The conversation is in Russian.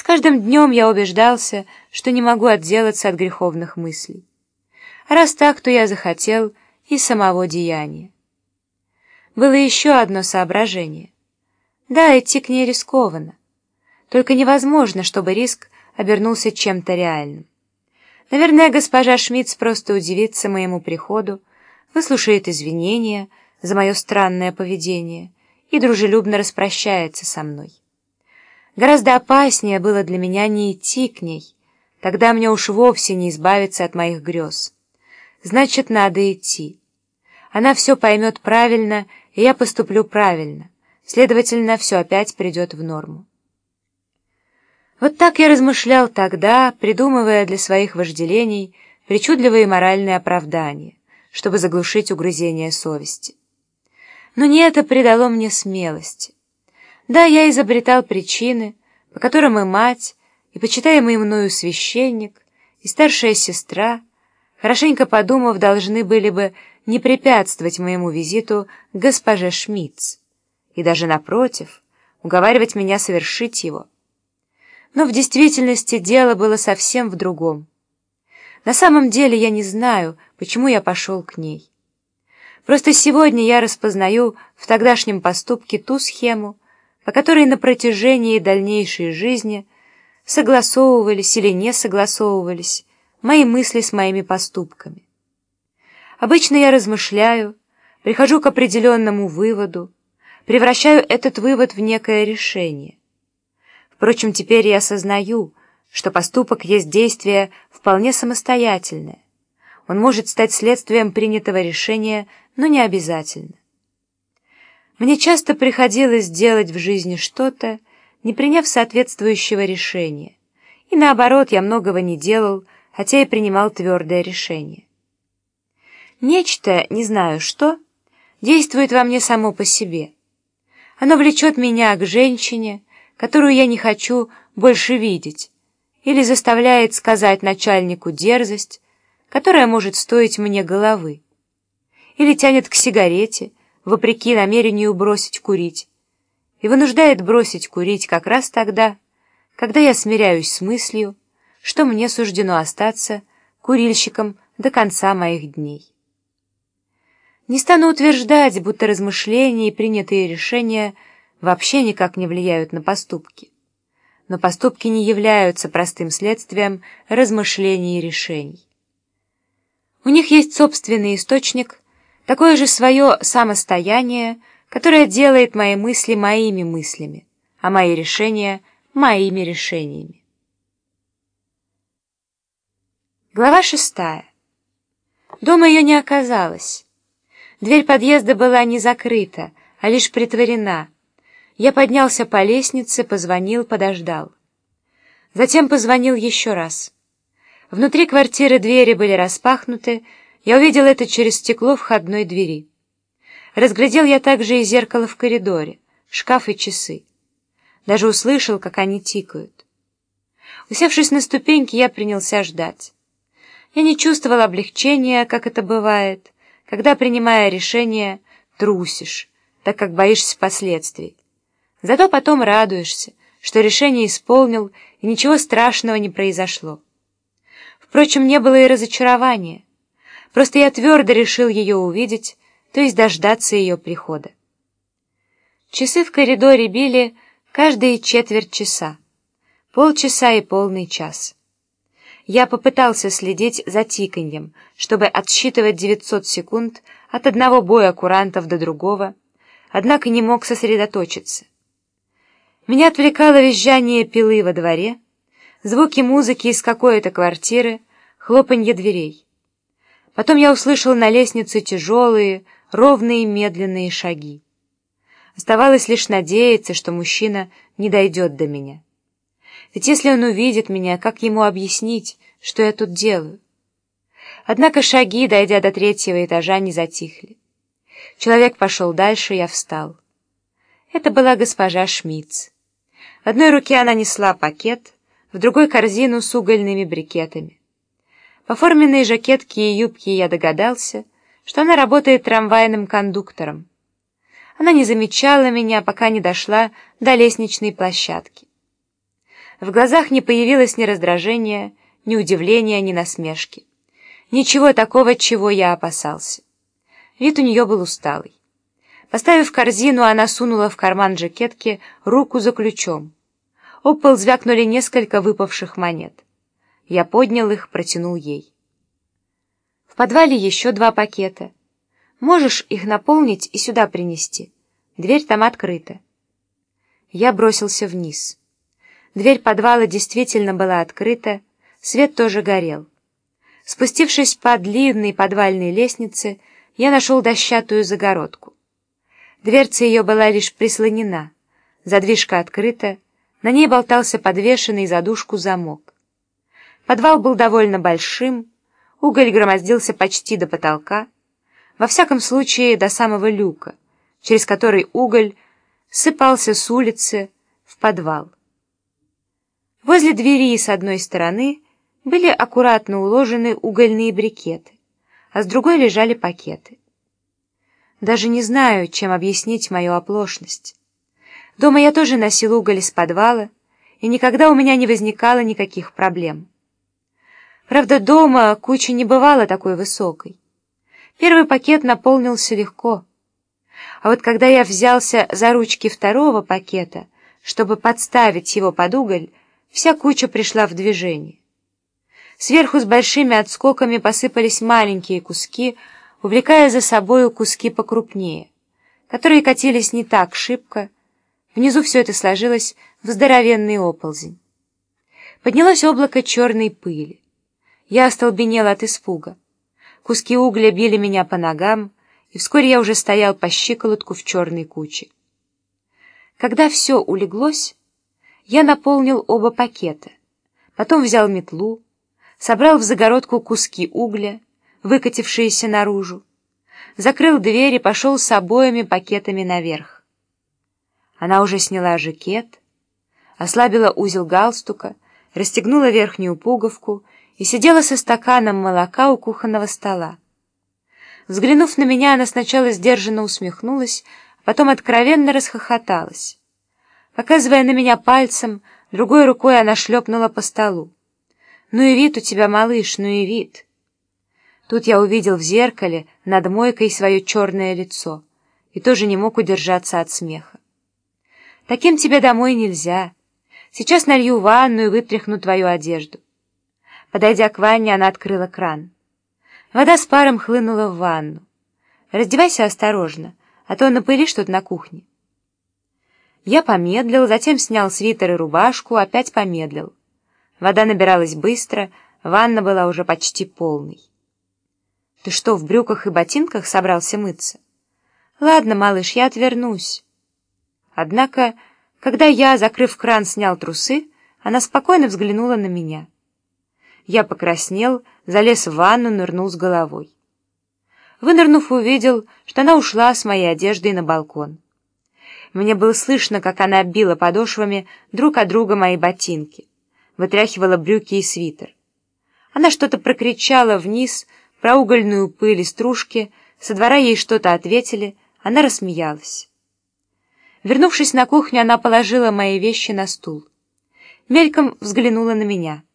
С каждым днем я убеждался, что не могу отделаться от греховных мыслей. А раз так, то я захотел и самого деяния. Было еще одно соображение. Да, идти к ней рискованно. Только невозможно, чтобы риск обернулся чем-то реальным. Наверное, госпожа Шмидц просто удивится моему приходу, выслушает извинения за мое странное поведение и дружелюбно распрощается со мной. Гораздо опаснее было для меня не идти к ней, тогда мне уж вовсе не избавиться от моих грез. Значит, надо идти. Она все поймет правильно, и я поступлю правильно. Следовательно, все опять придет в норму. Вот так я размышлял тогда, придумывая для своих вожделений причудливые моральные оправдания, чтобы заглушить угрызение совести. Но не это придало мне смелости. Да, я изобретал причины, по которым и мать, и почитаемый мною священник, и старшая сестра, хорошенько подумав, должны были бы не препятствовать моему визиту к госпоже Шмидц, и даже напротив, уговаривать меня совершить его. Но в действительности дело было совсем в другом. На самом деле я не знаю, почему я пошел к ней. Просто сегодня я распознаю в тогдашнем поступке ту схему, по которой на протяжении дальнейшей жизни согласовывались или не согласовывались мои мысли с моими поступками. Обычно я размышляю, прихожу к определенному выводу, превращаю этот вывод в некое решение. Впрочем, теперь я осознаю, что поступок есть действие вполне самостоятельное. Он может стать следствием принятого решения, но не обязательно. Мне часто приходилось делать в жизни что-то, не приняв соответствующего решения, и наоборот, я многого не делал, хотя и принимал твердое решение. Нечто, не знаю что, действует во мне само по себе. Оно влечет меня к женщине, которую я не хочу больше видеть, или заставляет сказать начальнику дерзость, которая может стоить мне головы, или тянет к сигарете, вопреки намерению бросить курить, и вынуждает бросить курить как раз тогда, когда я смиряюсь с мыслью, что мне суждено остаться курильщиком до конца моих дней. Не стану утверждать, будто размышления и принятые решения – вообще никак не влияют на поступки. Но поступки не являются простым следствием размышлений и решений. У них есть собственный источник, такое же свое самостояние, которое делает мои мысли моими мыслями, а мои решения моими решениями. Глава шестая. Дома ее не оказалось. Дверь подъезда была не закрыта, а лишь притворена — я поднялся по лестнице, позвонил, подождал. Затем позвонил еще раз. Внутри квартиры двери были распахнуты, я увидел это через стекло входной двери. Разглядел я также и зеркало в коридоре, шкаф и часы. Даже услышал, как они тикают. Усевшись на ступеньки, я принялся ждать. Я не чувствовал облегчения, как это бывает, когда, принимая решение, трусишь, так как боишься последствий. Зато потом радуешься, что решение исполнил, и ничего страшного не произошло. Впрочем, не было и разочарования. Просто я твердо решил ее увидеть, то есть дождаться ее прихода. Часы в коридоре били каждые четверть часа, полчаса и полный час. Я попытался следить за тиканьем, чтобы отсчитывать 900 секунд от одного боя курантов до другого, однако не мог сосредоточиться. Меня отвлекало визжание пилы во дворе, звуки музыки из какой-то квартиры, хлопанье дверей. Потом я услышал на лестнице тяжелые, ровные медленные шаги. Оставалось лишь надеяться, что мужчина не дойдет до меня. Ведь если он увидит меня, как ему объяснить, что я тут делаю? Однако шаги, дойдя до третьего этажа, не затихли. Человек пошел дальше, я встал. Это была госпожа Шмидц. В одной руке она несла пакет, в другой — корзину с угольными брикетами. По жакетке и юбке я догадался, что она работает трамвайным кондуктором. Она не замечала меня, пока не дошла до лестничной площадки. В глазах не появилось ни раздражения, ни удивления, ни насмешки. Ничего такого, чего я опасался. Вид у нее был усталый. Поставив корзину, она сунула в карман жакетки руку за ключом. Об пол звякнули несколько выпавших монет. Я поднял их, протянул ей. В подвале еще два пакета. Можешь их наполнить и сюда принести. Дверь там открыта. Я бросился вниз. Дверь подвала действительно была открыта, свет тоже горел. Спустившись по длинной подвальной лестнице, я нашел дощатую загородку. Дверца ее была лишь прислонена, задвижка открыта, на ней болтался подвешенный за дужку замок. Подвал был довольно большим, уголь громоздился почти до потолка, во всяком случае до самого люка, через который уголь сыпался с улицы в подвал. Возле двери с одной стороны были аккуратно уложены угольные брикеты, а с другой лежали пакеты. Даже не знаю, чем объяснить мою оплошность. Дома я тоже носил уголь из подвала, и никогда у меня не возникало никаких проблем. Правда, дома куча не бывала такой высокой. Первый пакет наполнился легко. А вот когда я взялся за ручки второго пакета, чтобы подставить его под уголь, вся куча пришла в движение. Сверху с большими отскоками посыпались маленькие куски, увлекая за собою куски покрупнее, которые катились не так шибко, Внизу все это сложилось в здоровенный оползень. Поднялось облако черной пыли. Я остолбенел от испуга. Куски угля били меня по ногам, и вскоре я уже стоял по щиколотку в черной куче. Когда все улеглось, я наполнил оба пакета, потом взял метлу, собрал в загородку куски угля, выкатившиеся наружу, закрыл дверь и пошел с обоими пакетами наверх. Она уже сняла жакет, ослабила узел галстука, расстегнула верхнюю пуговку и сидела со стаканом молока у кухонного стола. Взглянув на меня, она сначала сдержанно усмехнулась, а потом откровенно расхохоталась. Показывая на меня пальцем, другой рукой она шлепнула по столу. «Ну и вид у тебя, малыш, ну и вид!» Тут я увидел в зеркале над мойкой свое черное лицо и тоже не мог удержаться от смеха. Таким тебе домой нельзя. Сейчас налью ванну и вытряхну твою одежду. Подойдя к ванне, она открыла кран. Вода с паром хлынула в ванну. Раздевайся осторожно, а то напылишь тут на кухне. Я помедлил, затем снял свитер и рубашку, опять помедлил. Вода набиралась быстро, ванна была уже почти полной. Ты что, в брюках и ботинках собрался мыться? Ладно, малыш, я отвернусь. Однако, когда я, закрыв кран, снял трусы, она спокойно взглянула на меня. Я покраснел, залез в ванну, нырнул с головой. Вынырнув, увидел, что она ушла с моей одеждой на балкон. Мне было слышно, как она била подошвами друг от друга мои ботинки, вытряхивала брюки и свитер. Она что-то прокричала вниз про угольную пыль и стружки, со двора ей что-то ответили, она рассмеялась. Вернувшись на кухню, она положила мои вещи на стул. Мельком взглянула на меня —